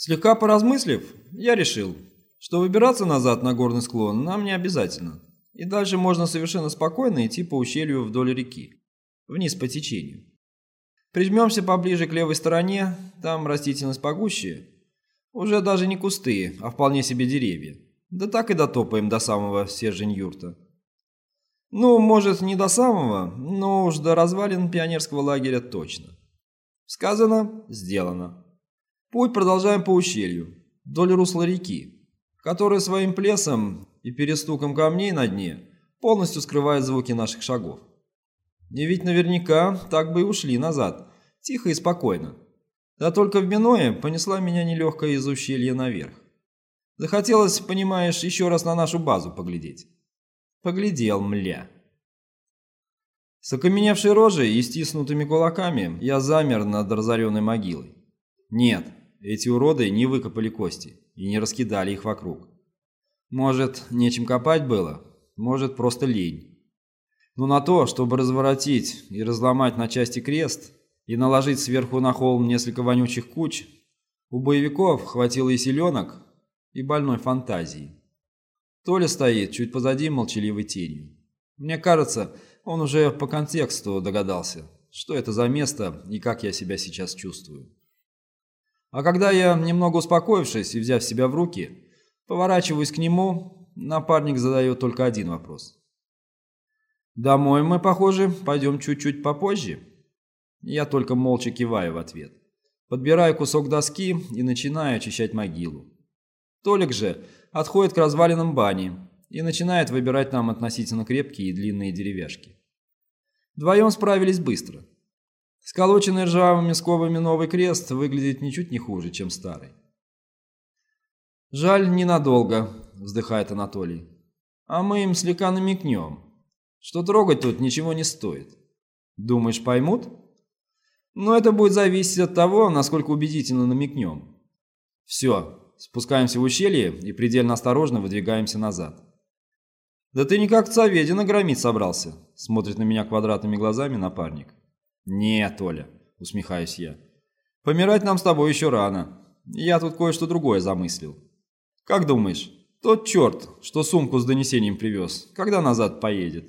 Слегка поразмыслив, я решил, что выбираться назад на горный склон нам не обязательно, и дальше можно совершенно спокойно идти по ущелью вдоль реки, вниз по течению. Прижмемся поближе к левой стороне, там растительность погуще, уже даже не кусты, а вполне себе деревья. Да так и дотопаем до самого Сержень-юрта. Ну, может, не до самого, но уж до развалин пионерского лагеря точно. Сказано, сделано. Путь продолжаем по ущелью, вдоль русла реки, которая своим плесом и перестуком камней на дне полностью скрывает звуки наших шагов. И ведь наверняка так бы и ушли назад, тихо и спокойно. Да только в Миное понесла меня нелегкая из ущелья наверх. Захотелось, понимаешь, еще раз на нашу базу поглядеть. Поглядел, мля. С окаменевшей рожей и стиснутыми кулаками я замер над разоренной могилой. Нет, эти уроды не выкопали кости и не раскидали их вокруг. Может, нечем копать было, может, просто лень. Но на то, чтобы разворотить и разломать на части крест и наложить сверху на холм несколько вонючих куч, у боевиков хватило и селенок, и больной фантазии. Толя стоит чуть позади молчаливой тенью. Мне кажется, он уже по контексту догадался, что это за место и как я себя сейчас чувствую. А когда я, немного успокоившись и взяв себя в руки, поворачиваюсь к нему, напарник задает только один вопрос. «Домой мы, похоже, пойдем чуть-чуть попозже?» Я только молча киваю в ответ. Подбираю кусок доски и начинаю очищать могилу. Толик же отходит к развалинам бани и начинает выбирать нам относительно крепкие и длинные деревяшки. Вдвоем справились быстро. Сколоченный ржавыми скобами новый крест выглядит ничуть не хуже, чем старый. «Жаль, ненадолго», — вздыхает Анатолий. «А мы им слегка намекнем, что трогать тут ничего не стоит. Думаешь, поймут?» «Но это будет зависеть от того, насколько убедительно намекнем. Все, спускаемся в ущелье и предельно осторожно выдвигаемся назад». «Да ты никак Цаведина громить собрался», — смотрит на меня квадратными глазами напарник. «Не, Толя», — усмехаюсь я. «Помирать нам с тобой еще рано. Я тут кое-что другое замыслил. Как думаешь, тот черт, что сумку с донесением привез, когда назад поедет?»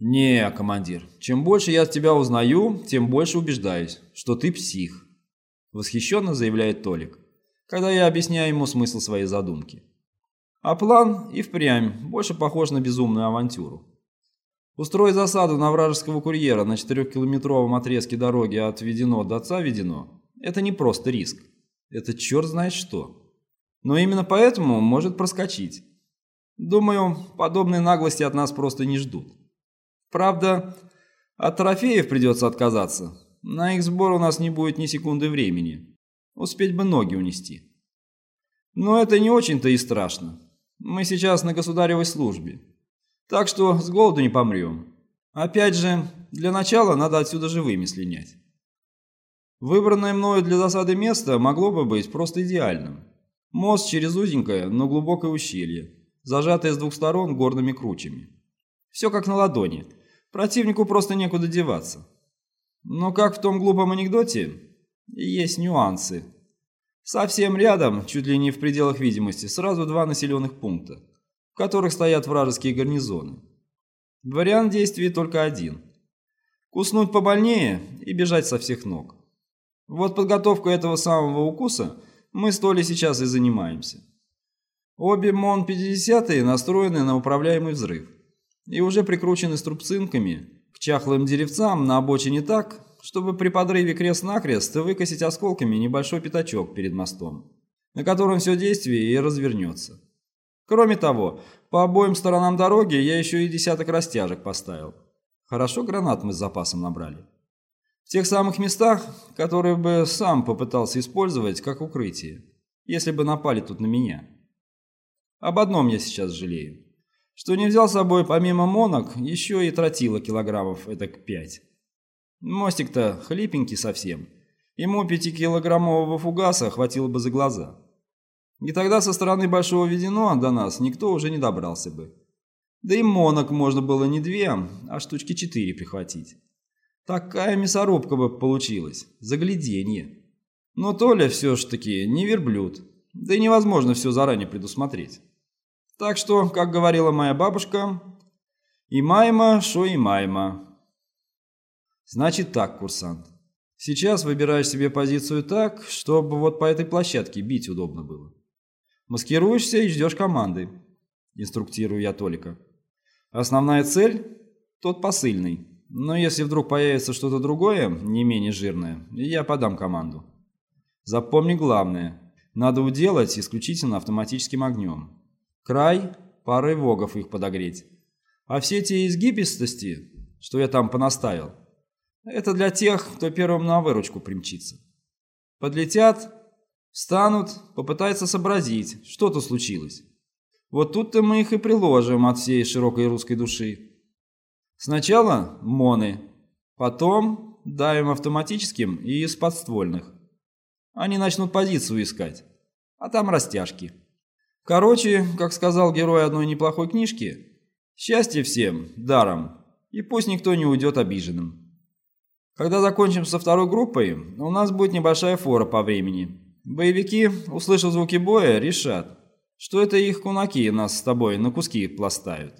«Не, командир, чем больше я от тебя узнаю, тем больше убеждаюсь, что ты псих», — восхищенно заявляет Толик, когда я объясняю ему смысл своей задумки. А план и впрямь больше похож на безумную авантюру. Устроить засаду на вражеского курьера на 4-километровом отрезке дороги от Ведено до отца Ведено – это не просто риск. Это черт знает что. Но именно поэтому может проскочить. Думаю, подобной наглости от нас просто не ждут. Правда, от трофеев придется отказаться. На их сбор у нас не будет ни секунды времени. Успеть бы ноги унести. Но это не очень-то и страшно. Мы сейчас на государевой службе. Так что с голоду не помрем. Опять же, для начала надо отсюда живыми слинять. Выбранное мною для засады место могло бы быть просто идеальным. Мост через узенькое, но глубокое ущелье, зажатое с двух сторон горными кручами. Все как на ладони. Противнику просто некуда деваться. Но как в том глупом анекдоте, есть нюансы. Совсем рядом, чуть ли не в пределах видимости, сразу два населенных пункта в которых стоят вражеские гарнизоны. Вариант действий только один. Куснуть побольнее и бежать со всех ног. Вот подготовку этого самого укуса мы с Толей сейчас и занимаемся. Обе МОН-50 настроены на управляемый взрыв и уже прикручены струбцинками к чахлым деревцам на обочине так, чтобы при подрыве крест-накрест выкосить осколками небольшой пятачок перед мостом, на котором все действие и развернется. Кроме того, по обоим сторонам дороги я еще и десяток растяжек поставил. Хорошо гранат мы с запасом набрали. В тех самых местах, которые бы сам попытался использовать как укрытие, если бы напали тут на меня. Об одном я сейчас жалею. Что не взял с собой помимо монок еще и тротила килограммов этак пять. Мостик-то хлипенький совсем. Ему пятикилограммового фугаса хватило бы за глаза. И тогда со стороны Большого Ведено до нас никто уже не добрался бы. Да и монок можно было не две, а штучки четыре прихватить. Такая мясорубка бы получилась, загляденье. Но Толя все ж таки не верблюд, да и невозможно все заранее предусмотреть. Так что, как говорила моя бабушка, и майма, шо и майма. Значит так, курсант. Сейчас выбираешь себе позицию так, чтобы вот по этой площадке бить удобно было. Маскируешься и ждешь команды. Инструктирую я Толика. Основная цель – тот посыльный. Но если вдруг появится что-то другое, не менее жирное, я подам команду. Запомни главное. Надо уделать исключительно автоматическим огнем. Край – парой вогов их подогреть. А все те изгибистости, что я там понаставил, это для тех, кто первым на выручку примчится. Подлетят, встанут, попытаются сообразить, что-то случилось. Вот тут-то мы их и приложим от всей широкой русской души. Сначала моны, потом давим автоматическим и из подствольных. Они начнут позицию искать, а там растяжки. Короче, как сказал герой одной неплохой книжки, счастье всем, даром, и пусть никто не уйдет обиженным. Когда закончим со второй группой, у нас будет небольшая фора по времени. Боевики, услышав звуки боя, решат, что это их кунаки нас с тобой на куски пластают.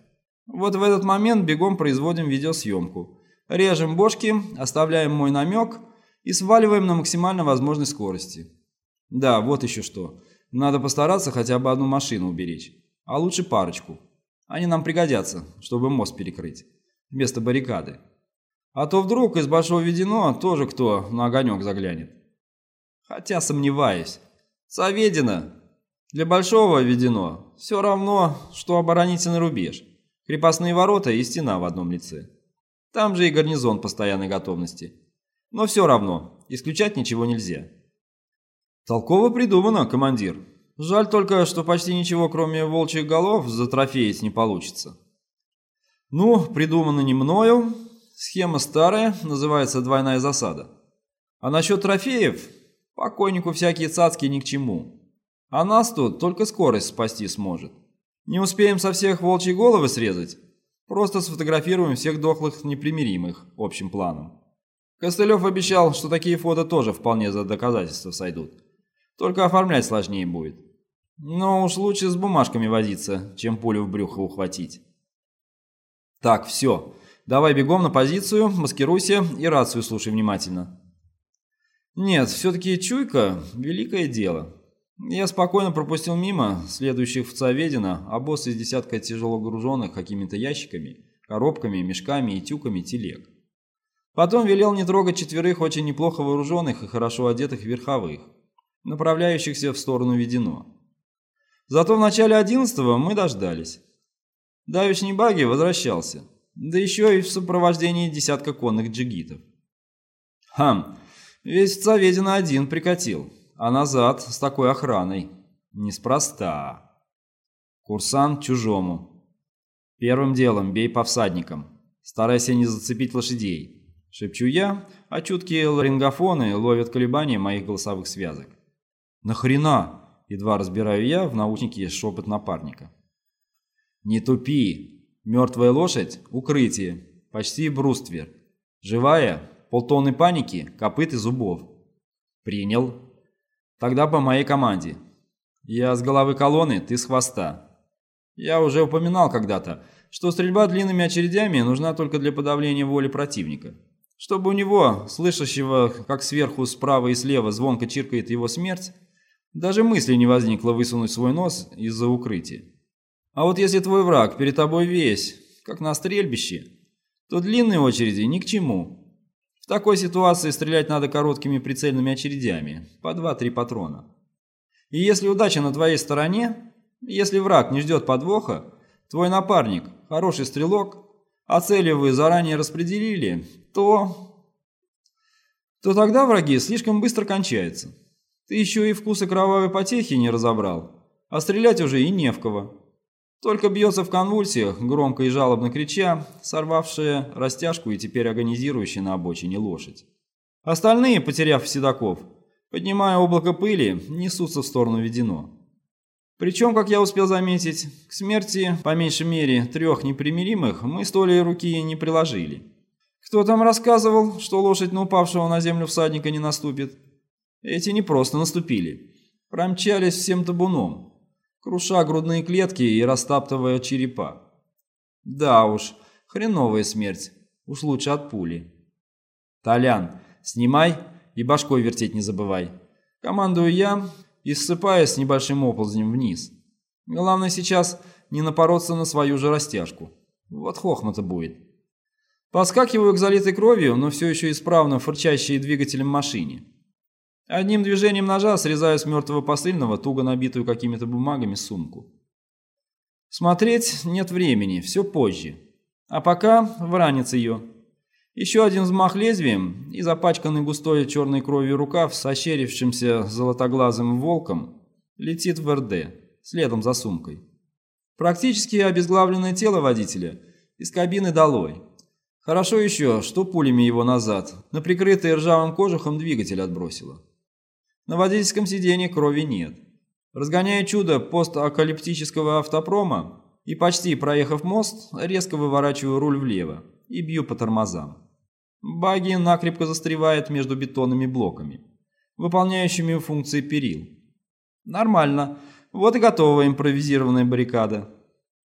Вот в этот момент бегом производим видеосъемку. Режем бошки, оставляем мой намек – и сваливаем на максимально возможной скорости. Да, вот еще что. Надо постараться хотя бы одну машину уберечь, а лучше парочку. Они нам пригодятся, чтобы мост перекрыть, вместо баррикады. А то вдруг из Большого Ведено тоже кто на огонек заглянет. Хотя сомневаюсь. Соведено. Для Большого Ведено все равно, что оборонительный рубеж. Крепостные ворота и стена в одном лице. Там же и гарнизон постоянной готовности. Но все равно, исключать ничего нельзя. Толково придумано, командир. Жаль только, что почти ничего, кроме волчьих голов, затрофеить не получится. Ну, придумано не мною. Схема старая, называется «двойная засада». А насчет трофеев, покойнику всякие цацки ни к чему. А нас тут только скорость спасти сможет. Не успеем со всех волчьи головы срезать, просто сфотографируем всех дохлых непримиримых общим планом. Костылев обещал, что такие фото тоже вполне за доказательства сойдут. Только оформлять сложнее будет. Но уж лучше с бумажками возиться, чем пулю в брюхо ухватить. Так, все. Давай бегом на позицию, маскируйся и рацию слушай внимательно. Нет, все-таки чуйка – великое дело. Я спокойно пропустил мимо следующих в Цаведино обоз из десятка тяжело груженных какими-то ящиками, коробками, мешками и тюками телег. Потом велел не трогать четверых очень неплохо вооруженных и хорошо одетых верховых, направляющихся в сторону Ведено. Зато в начале одиннадцатого мы дождались. Давишний баги возвращался, да еще и в сопровождении десятка конных джигитов. Хм, весь Цаведина один прикатил, а назад с такой охраной. Неспроста. Курсант чужому. Первым делом бей по всадникам, старайся не зацепить лошадей. Шепчу я, а чуткие ларингофоны ловят колебания моих голосовых связок. «Нахрена?» – едва разбираю я в наушнике шепот напарника. «Не тупи! Мертвая лошадь – укрытие, почти бруствер. Живая – полтонны паники, копыт и зубов». «Принял. Тогда по моей команде. Я с головы колонны, ты с хвоста. Я уже упоминал когда-то, что стрельба длинными очередями нужна только для подавления воли противника чтобы у него, слышащего, как сверху, справа и слева звонко чиркает его смерть, даже мысли не возникло высунуть свой нос из-за укрытия. А вот если твой враг перед тобой весь, как на стрельбище, то длинные очереди ни к чему. В такой ситуации стрелять надо короткими прицельными очередями, по 2-3 патрона. И если удача на твоей стороне, если враг не ждет подвоха, твой напарник, хороший стрелок, а цели вы заранее распределили, то... то тогда враги слишком быстро кончаются. Ты еще и вкуса кровавой потехи не разобрал, а стрелять уже и не в кого. Только бьется в конвульсиях, громко и жалобно крича, сорвавшая растяжку и теперь агонизирующая на обочине лошадь. Остальные, потеряв седаков, поднимая облако пыли, несутся в сторону Ведено. Причем, как я успел заметить, к смерти, по меньшей мере, трех непримиримых мы с Толей руки не приложили. Кто там рассказывал, что лошадь на упавшего на землю всадника не наступит? Эти не просто наступили. Промчались всем табуном, круша грудные клетки и растаптывая черепа. Да уж, хреновая смерть. Уж лучше от пули. Толян, снимай и башкой вертеть не забывай. Командую я и ссыпаясь с небольшим оползнем вниз. Главное сейчас не напороться на свою же растяжку. Вот хохма-то будет. Поскакиваю к залитой кровью, но все еще исправно фырчащей двигателем машине. Одним движением ножа срезаю с мертвого посыльного туго набитую какими-то бумагами сумку. Смотреть нет времени, все позже. А пока вранец ее. Еще один взмах лезвием и запачканный густой черной кровью рукав с ощерившимся золотоглазым волком летит в РД, следом за сумкой. Практически обезглавленное тело водителя из кабины долой. Хорошо еще, что пулями его назад, на прикрытый ржавым кожухом двигатель отбросило. На водительском сиденье крови нет. Разгоняя чудо постакалиптического автопрома и почти проехав мост, резко выворачиваю руль влево и бью по тормозам. Багги накрепко застревает между бетонными блоками, выполняющими функции перил. Нормально. Вот и готова импровизированная баррикада.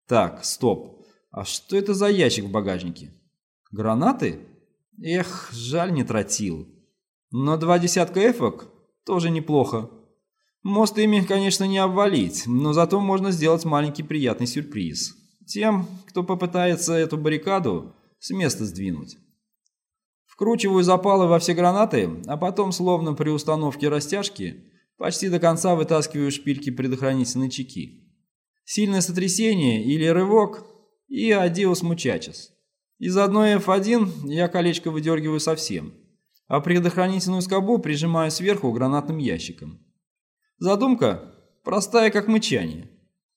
Так, стоп. А что это за ящик в багажнике? Гранаты? Эх, жаль не тротил. Но два десятка эфок тоже неплохо. Мост ими, конечно, не обвалить, но зато можно сделать маленький приятный сюрприз. Тем, кто попытается эту баррикаду с места сдвинуть. Вкручиваю запалы во все гранаты, а потом, словно при установке растяжки, почти до конца вытаскиваю шпильки предохранительной чеки. Сильное сотрясение или рывок и адиос мучачес. Из одной F1 я колечко выдергиваю совсем, а предохранительную скобу прижимаю сверху гранатным ящиком. Задумка простая, как мычание.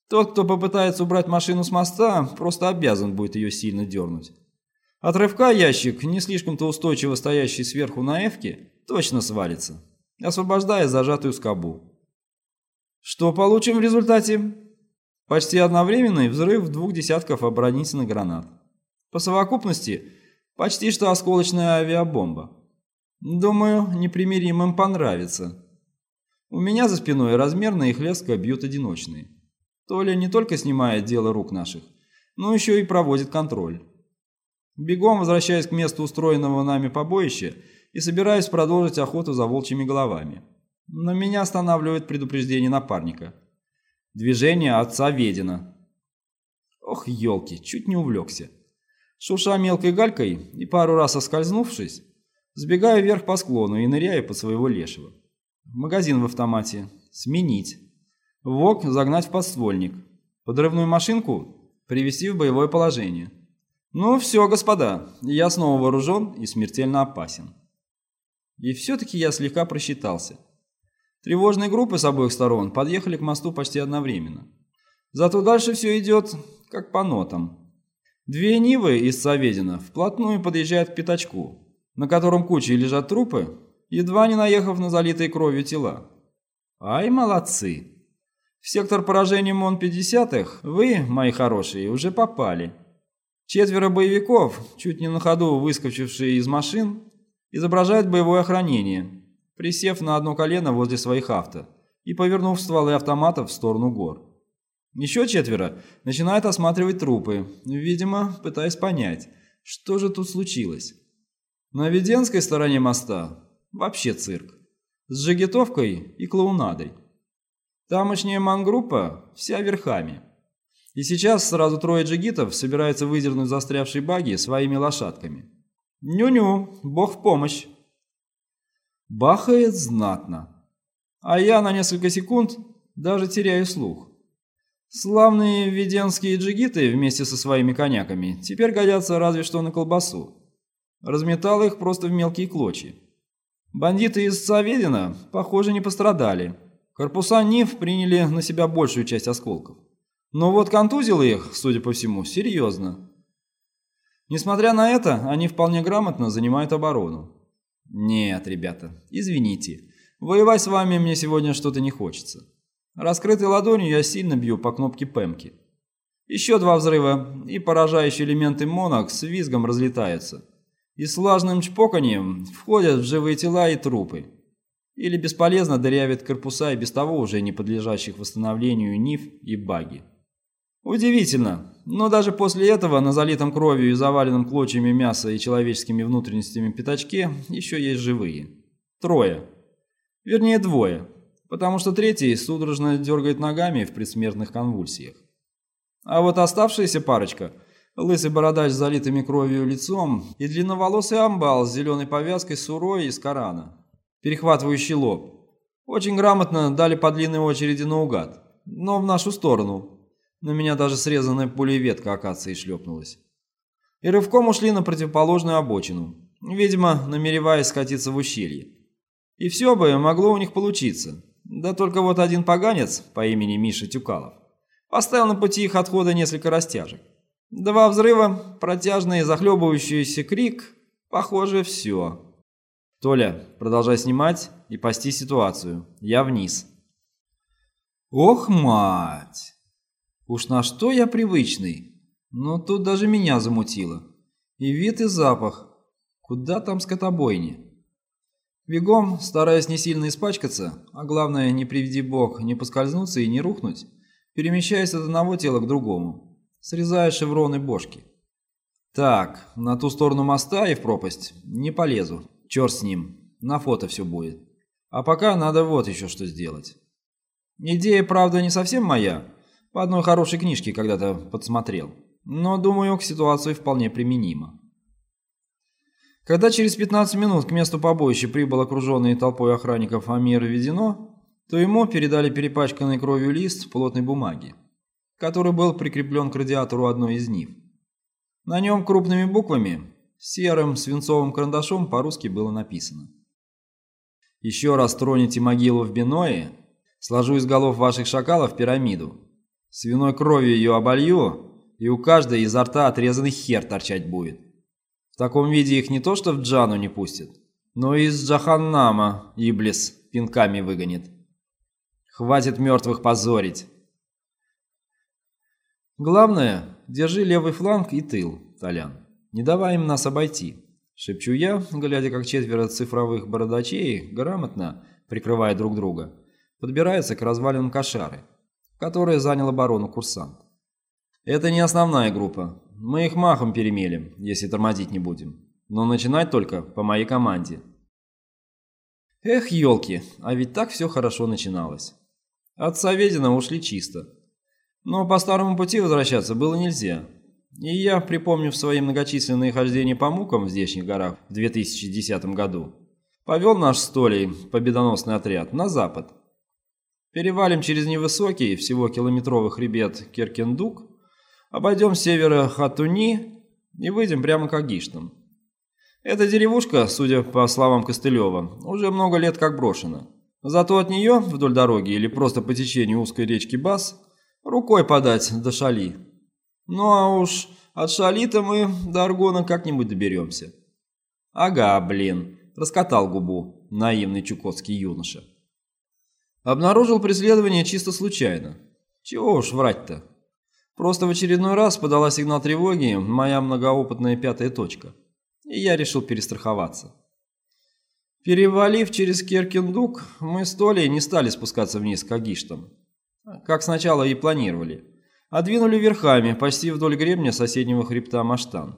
Тот, кто попытается убрать машину с моста, просто обязан будет ее сильно дернуть. От рывка ящик, не слишком-то устойчиво стоящий сверху на эвке, точно свалится, освобождая зажатую скобу. Что получим в результате? Почти одновременный взрыв двух десятков оборонительных гранат. По совокупности, почти что осколочная авиабомба. Думаю, непримиримым понравится. У меня за спиной размерно и хлестко бьют одиночные. Толя не только снимает дело рук наших, но еще и проводит контроль. Бегом возвращаюсь к месту устроенного нами побоища и собираюсь продолжить охоту за волчьими головами. Но меня останавливает предупреждение напарника. Движение отца Ведина. Ох, елки, чуть не увлекся. Шуша мелкой галькой и пару раз оскользнувшись, сбегаю вверх по склону и ныряю под своего лешего. Магазин в автомате. Сменить. ВОК загнать в подствольник. Подрывную машинку привести в боевое положение. Ну все, господа, я снова вооружен и смертельно опасен. И все-таки я слегка просчитался. Тревожные группы с обоих сторон подъехали к мосту почти одновременно. Зато дальше все идет как по нотам. Две Нивы из Саведина вплотную подъезжают к пятачку, на котором кучей лежат трупы, едва не наехав на залитые кровью тела. Ай, молодцы! В сектор поражения МОН-50-х вы, мои хорошие, уже попали. Четверо боевиков, чуть не на ходу выскочившие из машин, изображают боевое охранение, присев на одно колено возле своих авто и повернув стволы автоматов в сторону гор. Еще четверо начинают осматривать трупы, видимо, пытаясь понять, что же тут случилось. На Веденской стороне моста вообще цирк, с жигитовкой и клоунадой. Тамошняя мангруппа вся верхами – и сейчас сразу трое джигитов собираются выдернуть застрявшие баги своими лошадками. Ню-ню, бог в помощь. Бахает знатно. А я на несколько секунд даже теряю слух. Славные веденские джигиты вместе со своими коняками теперь годятся разве что на колбасу. Разметал их просто в мелкие клочья. Бандиты из Саведина, похоже, не пострадали. Корпуса НИФ приняли на себя большую часть осколков. Но вот контузило их, судя по всему, серьезно. Несмотря на это, они вполне грамотно занимают оборону. Нет, ребята, извините. Воевать с вами мне сегодня что-то не хочется. Раскрытой ладонью я сильно бью по кнопке пемки. Еще два взрыва, и поражающие элементы монок с визгом разлетаются. И с влажным чпоканьем входят в живые тела и трупы. или бесполезно дырявит корпуса и без того уже не подлежащих восстановлению НИФ и баги. Удивительно, но даже после этого на залитом кровью и заваленном клочьями мяса и человеческими внутренностями пятачке еще есть живые. Трое. Вернее, двое, потому что третий судорожно дергает ногами в предсмертных конвульсиях. А вот оставшаяся парочка – лысый бородач с залитыми кровью лицом и длинноволосый амбал с зеленой повязкой сурой из Корана перехватывающий лоб. Очень грамотно дали по длинной очереди наугад, но в нашу сторону. На меня даже срезанная пулей ветка акации шлепнулась. И рывком ушли на противоположную обочину, видимо, намереваясь скатиться в ущелье. И все бы могло у них получиться. Да только вот один поганец по имени Миша Тюкалов поставил на пути их отхода несколько растяжек. Два взрыва, протяжный захлебывающийся крик, похоже, все. «Толя, продолжай снимать и пасти ситуацию. Я вниз». «Ох, мать! Уж на что я привычный. Но тут даже меня замутило. И вид, и запах. Куда там скотобойни?» Бегом, стараясь не сильно испачкаться, а главное, не приведи бог, не поскользнуться и не рухнуть, перемещаясь от одного тела к другому, срезая шевроны бошки. Так, на ту сторону моста и в пропасть не полезу, Черт с ним, на фото все будет. А пока надо вот еще что сделать. Идея, правда, не совсем моя. По одной хорошей книжке когда-то подсмотрел. Но, думаю, к ситуации вполне применима. Когда через 15 минут к месту побоища прибыл окруженный толпой охранников Амир Ведено, то ему передали перепачканный кровью лист плотной бумаги, который был прикреплен к радиатору одной из них. На нем крупными буквами Серым свинцовым карандашом по-русски было написано. «Еще раз троните могилу в Биное, сложу из голов ваших шакалов пирамиду. Свиной кровью ее оболью, и у каждой изо рта отрезанный хер торчать будет. В таком виде их не то что в Джану не пустят, но и из Джаханнама Иблис пинками выгонит. Хватит мертвых позорить. Главное, держи левый фланг и тыл, Толян. Не давай им нас обойти. Шепчу я, глядя, как четверо цифровых бородачей, грамотно, прикрывая друг друга, подбираются к развалинам кошары, которая занял оборону курсант. Это не основная группа. Мы их махом перемелем, если тормозить не будем. Но начинать только по моей команде. Эх, елки, а ведь так все хорошо начиналось. От Саведина ушли чисто. Но по старому пути возвращаться было нельзя. И я, припомнив свои многочисленные хождения по мукам в здешних горах в 2010 году, повел наш столей победоносный отряд на запад. Перевалим через невысокий, всего километровый хребет Керкендук, обойдем севера Хатуни и выйдем прямо к Агиштам. Эта деревушка, судя по словам Костылева, уже много лет как брошена. Зато от нее, вдоль дороги или просто по течению узкой речки Бас, рукой подать до Шали. Ну а уж от Шалита мы до Аргона как-нибудь доберемся. Ага, блин, раскатал губу наивный чукотский юноша. Обнаружил преследование чисто случайно. Чего уж врать-то. Просто в очередной раз подала сигнал тревоги моя многоопытная пятая точка. И я решил перестраховаться. Перевалив через Керкендук, мы с Толей не стали спускаться вниз к Агиштам, как сначала и планировали а двинули верхами, почти вдоль гребня соседнего хребта Маштан.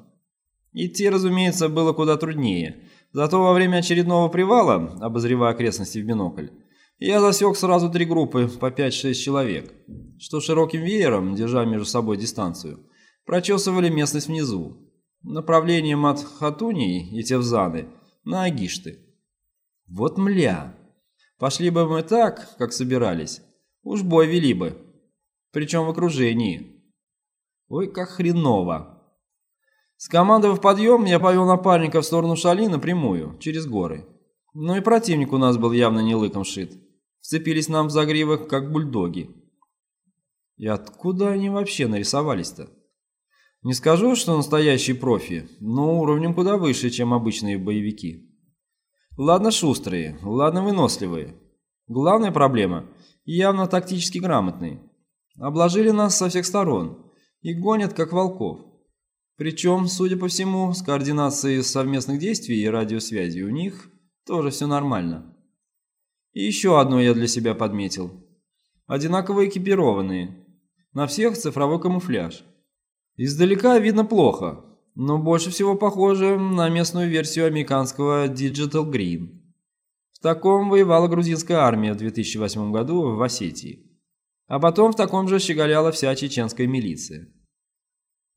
Идти, разумеется, было куда труднее, зато во время очередного привала, обозревая окрестности в бинокль, я засек сразу три группы по 5-6 человек, что широким веером, держа между собой дистанцию, прочесывали местность внизу, направлением от Хатунии и Тевзаны на Агишты. Вот мля! Пошли бы мы так, как собирались, уж бой вели бы причем в окружении. Ой, как хреново. Скомандовав подъем, я повел напарника в сторону Шали напрямую, через горы. Но и противник у нас был явно не лыком шит. Вцепились нам в загривок, как бульдоги. И откуда они вообще нарисовались-то? Не скажу, что настоящие профи, но уровнем куда выше, чем обычные боевики. Ладно шустрые, ладно выносливые. Главная проблема – явно тактически грамотные. Обложили нас со всех сторон и гонят, как волков. Причем, судя по всему, с координацией совместных действий и радиосвязи у них тоже все нормально. И еще одно я для себя подметил. Одинаково экипированные. На всех цифровой камуфляж. Издалека видно плохо, но больше всего похоже на местную версию американского Digital Green. Таком воевала грузинская армия в 2008 году в Осетии. А потом в таком же щеголяла вся чеченская милиция.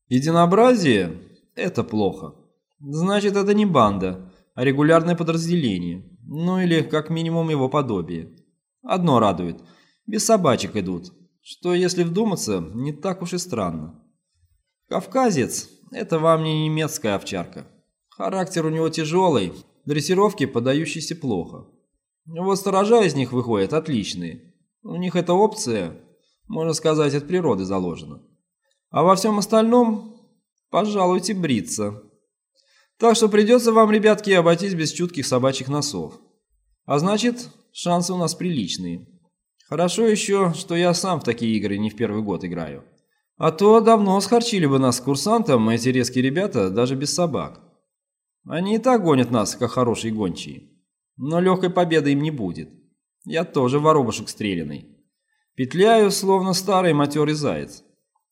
Единообразие – это плохо. Значит, это не банда, а регулярное подразделение. Ну или как минимум его подобие. Одно радует – без собачек идут, что, если вдуматься, не так уж и странно. Кавказец – это вам не немецкая овчарка. Характер у него тяжелый, дрессировки подающиеся плохо. Вот сторожа из них выходят отличные. У них эта опция, можно сказать, от природы заложена. А во всем остальном, пожалуйте бриться. Так что придется вам, ребятки, обойтись без чутких собачьих носов. А значит, шансы у нас приличные. Хорошо еще, что я сам в такие игры не в первый год играю. А то давно схарчили бы нас с курсантом эти резкие ребята даже без собак. Они и так гонят нас, как хорошие гончие. Но легкой победы им не будет. Я тоже воробушек стреляный. Петляю, словно старый матерый заяц.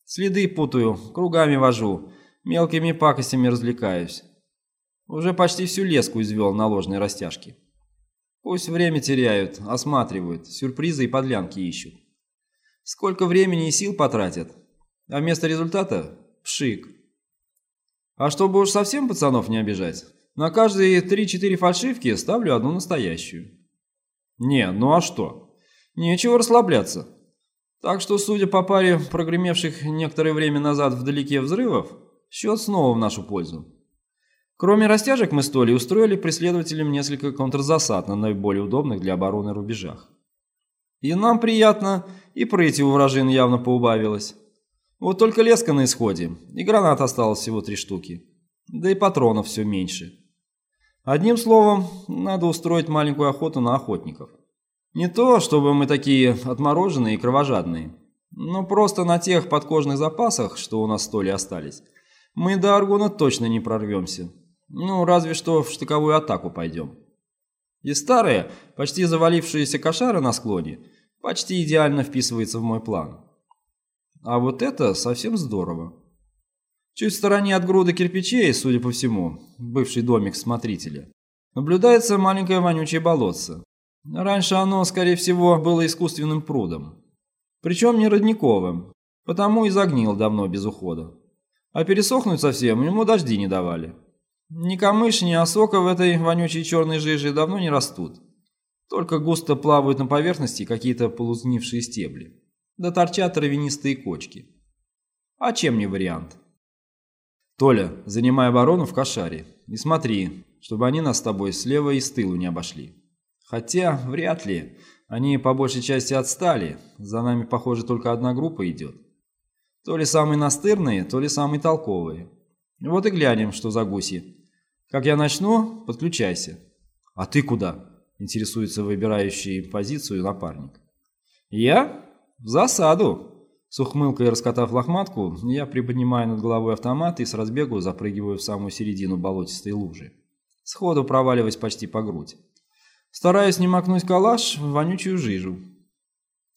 Следы путаю, кругами вожу, мелкими пакостями развлекаюсь. Уже почти всю леску извел на ложной растяжке. Пусть время теряют, осматривают, сюрпризы и подлянки ищут. Сколько времени и сил потратят, а вместо результата – пшик. А чтобы уж совсем пацанов не обижать, на каждые 3-4 фальшивки ставлю одну настоящую. Не, ну а что? Нечего расслабляться. Так что, судя по паре прогремевших некоторое время назад вдалеке взрывов, счет снова в нашу пользу. Кроме растяжек мы с Толей устроили преследователям несколько контрзасад на наиболее удобных для обороны рубежах. И нам приятно, и прыти у вражин явно поубавилось. Вот только леска на исходе, и гранат осталось всего три штуки. Да и патронов все меньше. Одним словом, надо устроить маленькую охоту на охотников. Не то, чтобы мы такие отмороженные и кровожадные, но просто на тех подкожных запасах, что у нас с Толей остались, мы до Аргона точно не прорвемся. Ну, разве что в штыковую атаку пойдем. И старая, почти завалившаяся кошара на склоне, почти идеально вписывается в мой план. А вот это совсем здорово. Чуть в стороне от груды кирпичей, судя по всему, бывший домик смотрителя, наблюдается маленькое вонючее болотце. Раньше оно, скорее всего, было искусственным прудом. Причем не родниковым, потому и загнил давно без ухода. А пересохнуть совсем ему дожди не давали. Ни камыш, ни осока в этой вонючей черной жиже давно не растут. Только густо плавают на поверхности какие-то полузнившие стебли да торчат травянистые кочки. А чем не вариант? Толя, занимай оборону в кошаре. И смотри, чтобы они нас с тобой слева и с тылу не обошли. Хотя, вряд ли. Они по большей части отстали. За нами, похоже, только одна группа идет. То ли самые настырные, то ли самые толковые. Вот и глянем, что за гуси. Как я начну, подключайся. А ты куда? Интересуется выбирающий позицию напарник. Я? «В засаду!» С ухмылкой раскатав лохматку, я приподнимаю над головой автомат и с разбегу запрыгиваю в самую середину болотистой лужи. Сходу проваливаясь почти по грудь. Стараюсь не макнуть калаш в вонючую жижу.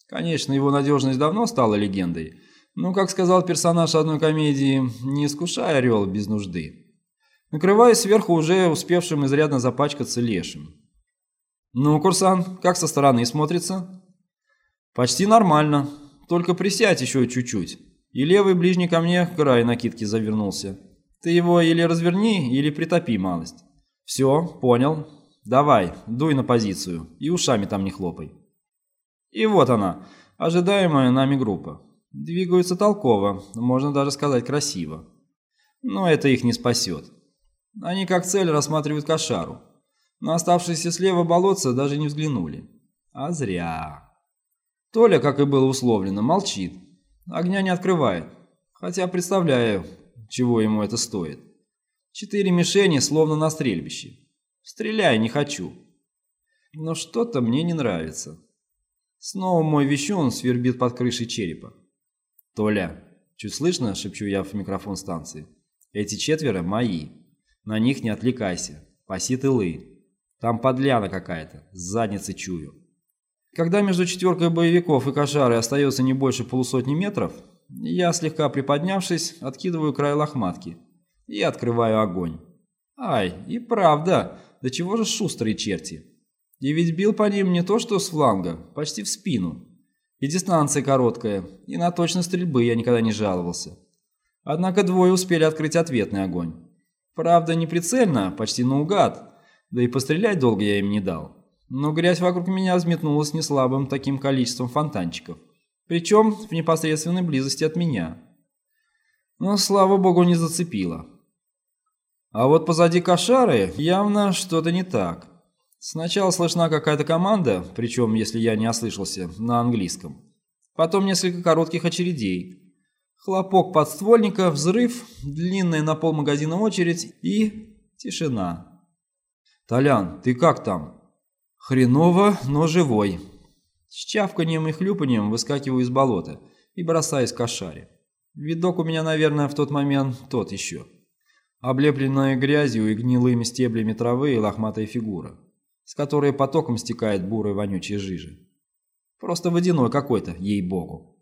Конечно, его надежность давно стала легендой, но, как сказал персонаж одной комедии, не искушай орел без нужды. Накрываюсь сверху уже успевшим изрядно запачкаться лешим. «Ну, курсант, как со стороны смотрится?» «Почти нормально. Только присядь еще чуть-чуть». И левый ближний ко мне край накидки завернулся. «Ты его или разверни, или притопи малость». «Все, понял. Давай, дуй на позицию и ушами там не хлопай». И вот она, ожидаемая нами группа. Двигаются толково, можно даже сказать красиво. Но это их не спасет. Они как цель рассматривают кошару. На оставшиеся слева болотца даже не взглянули. А зря. Толя, как и было условлено, молчит. Огня не открывает. Хотя представляю, чего ему это стоит. Четыре мишени, словно на стрельбище. Стреляй, не хочу. Но что-то мне не нравится. Снова мой вещун свербит под крышей черепа. «Толя!» – чуть слышно, шепчу я в микрофон станции. «Эти четверо мои. На них не отвлекайся. Паси тылы. Там подляна какая-то, с задницы чую. Когда между четверкой боевиков и кошарой остается не больше полусотни метров, я, слегка приподнявшись, откидываю край лохматки и открываю огонь. Ай, и правда, до чего же шустрые черти. И ведь бил по ним не то что с фланга, почти в спину. И дистанция короткая, и на точность стрельбы я никогда не жаловался. Однако двое успели открыть ответный огонь. Правда, не прицельно, почти наугад, да и пострелять долго я им не дал. Но грязь вокруг меня взметнулась неслабым таким количеством фонтанчиков. Причем в непосредственной близости от меня. Но, слава богу, не зацепило. А вот позади кошары явно что-то не так. Сначала слышна какая-то команда, причем, если я не ослышался, на английском. Потом несколько коротких очередей. Хлопок подствольника, взрыв, длинная на пол магазина очередь и тишина. «Толян, ты как там?» «Хреново, но живой». С чавканием и хлюпанием выскакиваю из болота и бросаюсь к кошаре. Видок у меня, наверное, в тот момент тот еще облепленная грязью и гнилыми стеблями травы и лохматая фигура, с которой потоком стекает бурой вонючей жижи. Просто водяной какой-то, ей-богу.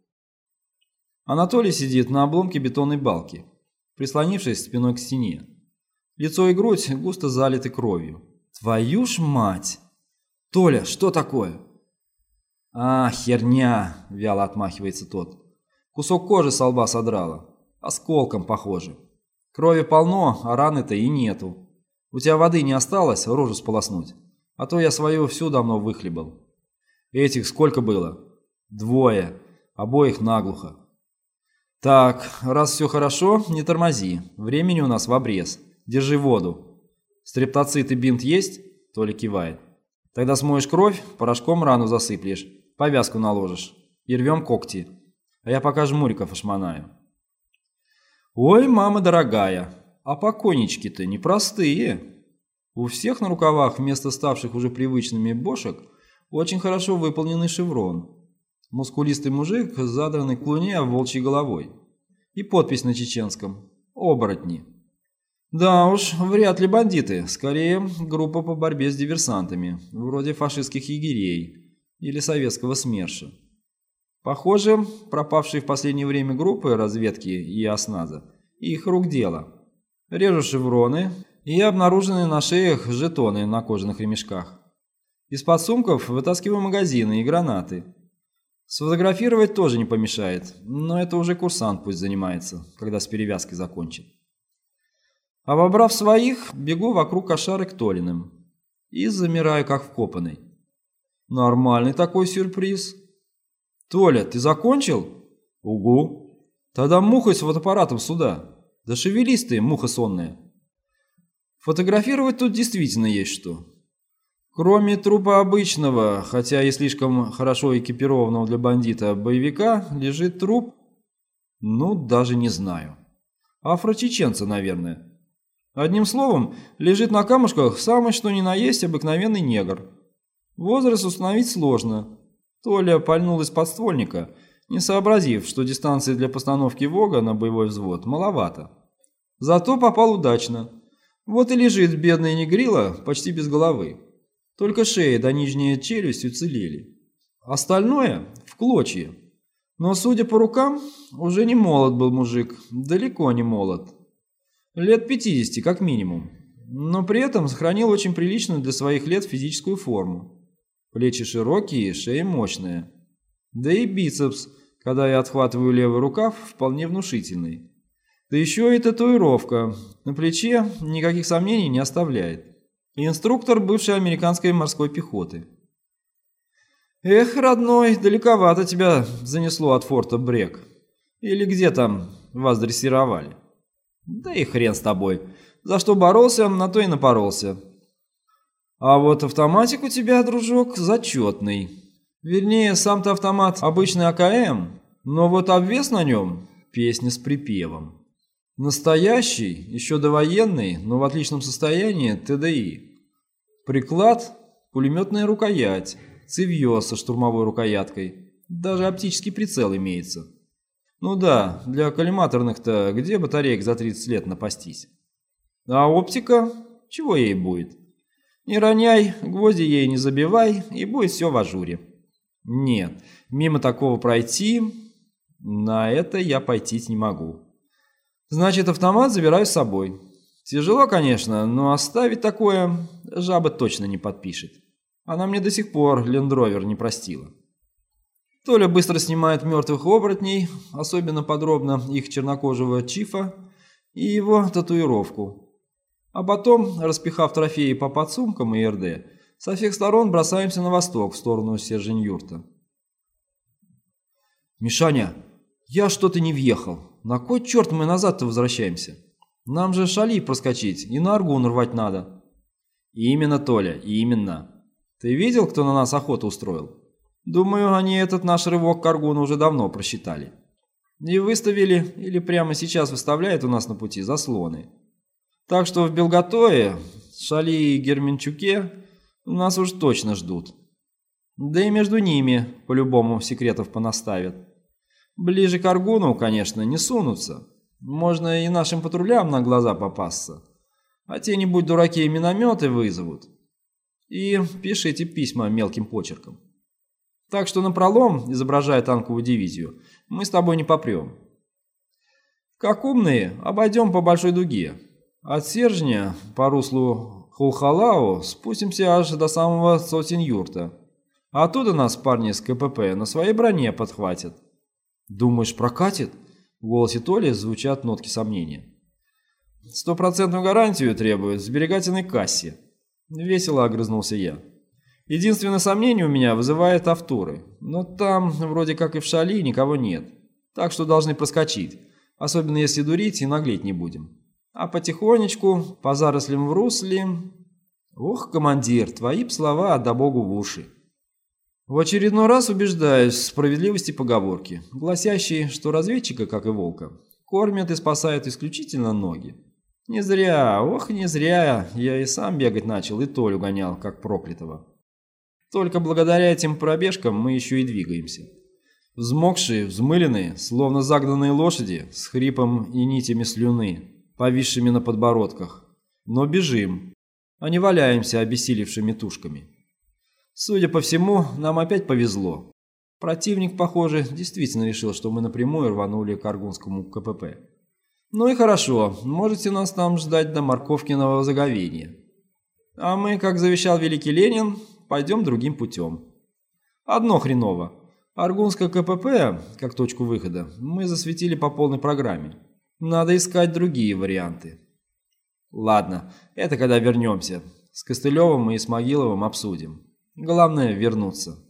Анатолий сидит на обломке бетонной балки, прислонившись спиной к стене. Лицо и грудь густо залиты кровью. «Твою ж мать! Толя, что такое?» «А, херня!» – вяло отмахивается тот. «Кусок кожи с лба содрало. Осколком, похоже. Крови полно, а раны-то и нету. У тебя воды не осталось рожу сполоснуть? А то я свою всю давно выхлебал. Этих сколько было? Двое. Обоих наглухо. Так, раз все хорошо, не тормози. Времени у нас в обрез. Держи воду. Стрептоцит и бинт есть? Толя кивает. Тогда смоешь кровь, порошком рану засыплешь, повязку наложишь и рвем когти. А я пока жмуриков ошмонаю. Ой, мама дорогая, а покойнички-то непростые. У всех на рукавах вместо ставших уже привычными бошек очень хорошо выполненный шеврон. Мускулистый мужик с задранной к луне волчьей головой. И подпись на чеченском «Оборотни». Да уж, вряд ли бандиты, скорее группа по борьбе с диверсантами, вроде фашистских егерей или советского СМЕРШа. Похоже, пропавшие в последнее время группы разведки и осназа – их рук дело. Режу шевроны и обнаруженные на шеях жетоны на кожаных ремешках. Из-под сумков вытаскиваю магазины и гранаты. Сфотографировать тоже не помешает, но это уже курсант пусть занимается, когда с перевязкой закончит. Обобрав своих, бегу вокруг кошары к Толиным и замираю как вкопанный. Нормальный такой сюрприз. «Толя, ты закончил?» «Угу». «Тогда мухой с фотоаппаратом сюда. Да шевелись ты, муха сонная». Фотографировать тут действительно есть что. Кроме трупа обычного, хотя и слишком хорошо экипированного для бандита боевика, лежит труп, ну, даже не знаю. Афрочеченца, наверное. Одним словом, лежит на камушках самый что ни на есть обыкновенный негр. Возраст установить сложно, Толя пальнул из подствольника, не сообразив, что дистанции для постановки ВОГа на боевой взвод маловато. Зато попал удачно. Вот и лежит бедный негрила почти без головы. Только шея да нижняя челюсть уцелели. Остальное в клочья. Но, судя по рукам, уже не молод был мужик, далеко не молод. Лет 50 как минимум. Но при этом сохранил очень приличную для своих лет физическую форму. Плечи широкие, шея мощная. Да и бицепс, когда я отхватываю левый рукав, вполне внушительный. Да еще и татуировка. На плече никаких сомнений не оставляет. Инструктор бывшей американской морской пехоты. Эх, родной, далековато тебя занесло от форта Брек. Или где там вас дрессировали? Да и хрен с тобой. За что боролся, на то и напоролся. А вот автоматик у тебя, дружок, зачетный. Вернее, сам-то автомат обычный АКМ, но вот обвес на нем – песня с припевом. Настоящий, еще довоенный, но в отличном состоянии ТДИ. Приклад – пулеметная рукоять, цевье со штурмовой рукояткой. Даже оптический прицел имеется. Ну да, для коллиматорных-то где батареек за 30 лет напастись? А оптика? Чего ей будет? Не роняй, гвозди ей не забивай, и будет все в ажуре. Нет, мимо такого пройти, на это я пойти не могу. Значит, автомат забираю с собой. Тяжело, конечно, но оставить такое жаба точно не подпишет. Она мне до сих пор лендровер не простила. Толя быстро снимает мертвых оборотней, особенно подробно их чернокожего чифа и его татуировку. А потом, распихав трофеи по подсумкам и РД, со всех сторон бросаемся на восток, в сторону Сержень-Юрта. «Мишаня, я что-то не въехал. На кой черт мы назад-то возвращаемся? Нам же шали проскочить и на аргун рвать надо». «Именно, Толя, именно. Ты видел, кто на нас охоту устроил? Думаю, они этот наш рывок к аргуну уже давно просчитали. И выставили, или прямо сейчас выставляют у нас на пути заслоны. Так что в Белготое, Шали и Герменчуке нас уж точно ждут. Да и между ними, по-любому, секретов понаставят. Ближе к Аргуну, конечно, не сунутся. Можно и нашим патрулям на глаза попасться. А те, нибудь дураки, и минометы вызовут. И пишите письма мелким почерком. Так что на пролом, изображая танковую дивизию, мы с тобой не попрем. Как умные, обойдем по большой дуге. От Сержня по руслу Хулхалау спустимся аж до самого Сотень-Юрта. Оттуда нас парни с КПП на своей броне подхватят. Думаешь, прокатит? В голосе Толи звучат нотки сомнения. Стопроцентную гарантию требует в сберегательной кассе. Весело огрызнулся я. Единственное сомнение у меня вызывает автуры, но там, вроде как и в шали, никого нет. Так что должны проскочить, особенно если дурить и наглеть не будем. А потихонечку, по зарослям в русле... Ох, командир, твои б слова, да богу в уши. В очередной раз убеждаюсь в справедливости поговорки, гласящей, что разведчика, как и волка, кормят и спасают исключительно ноги. Не зря, ох, не зря, я и сам бегать начал, и Толю гонял, как проклятого. Только благодаря этим пробежкам мы еще и двигаемся. Взмокшие, взмыленные, словно загнанные лошади, с хрипом и нитями слюны, повисшими на подбородках. Но бежим, а не валяемся обессилевшими тушками. Судя по всему, нам опять повезло. Противник, похоже, действительно решил, что мы напрямую рванули к Аргунскому КПП. Ну и хорошо, можете нас там ждать до морковкиного заговения. А мы, как завещал великий Ленин, пойдем другим путем. Одно хреново. Аргунское КПП, как точку выхода, мы засветили по полной программе. Надо искать другие варианты. Ладно, это когда вернемся. С Костылевым и Исмагиловым обсудим. Главное вернуться.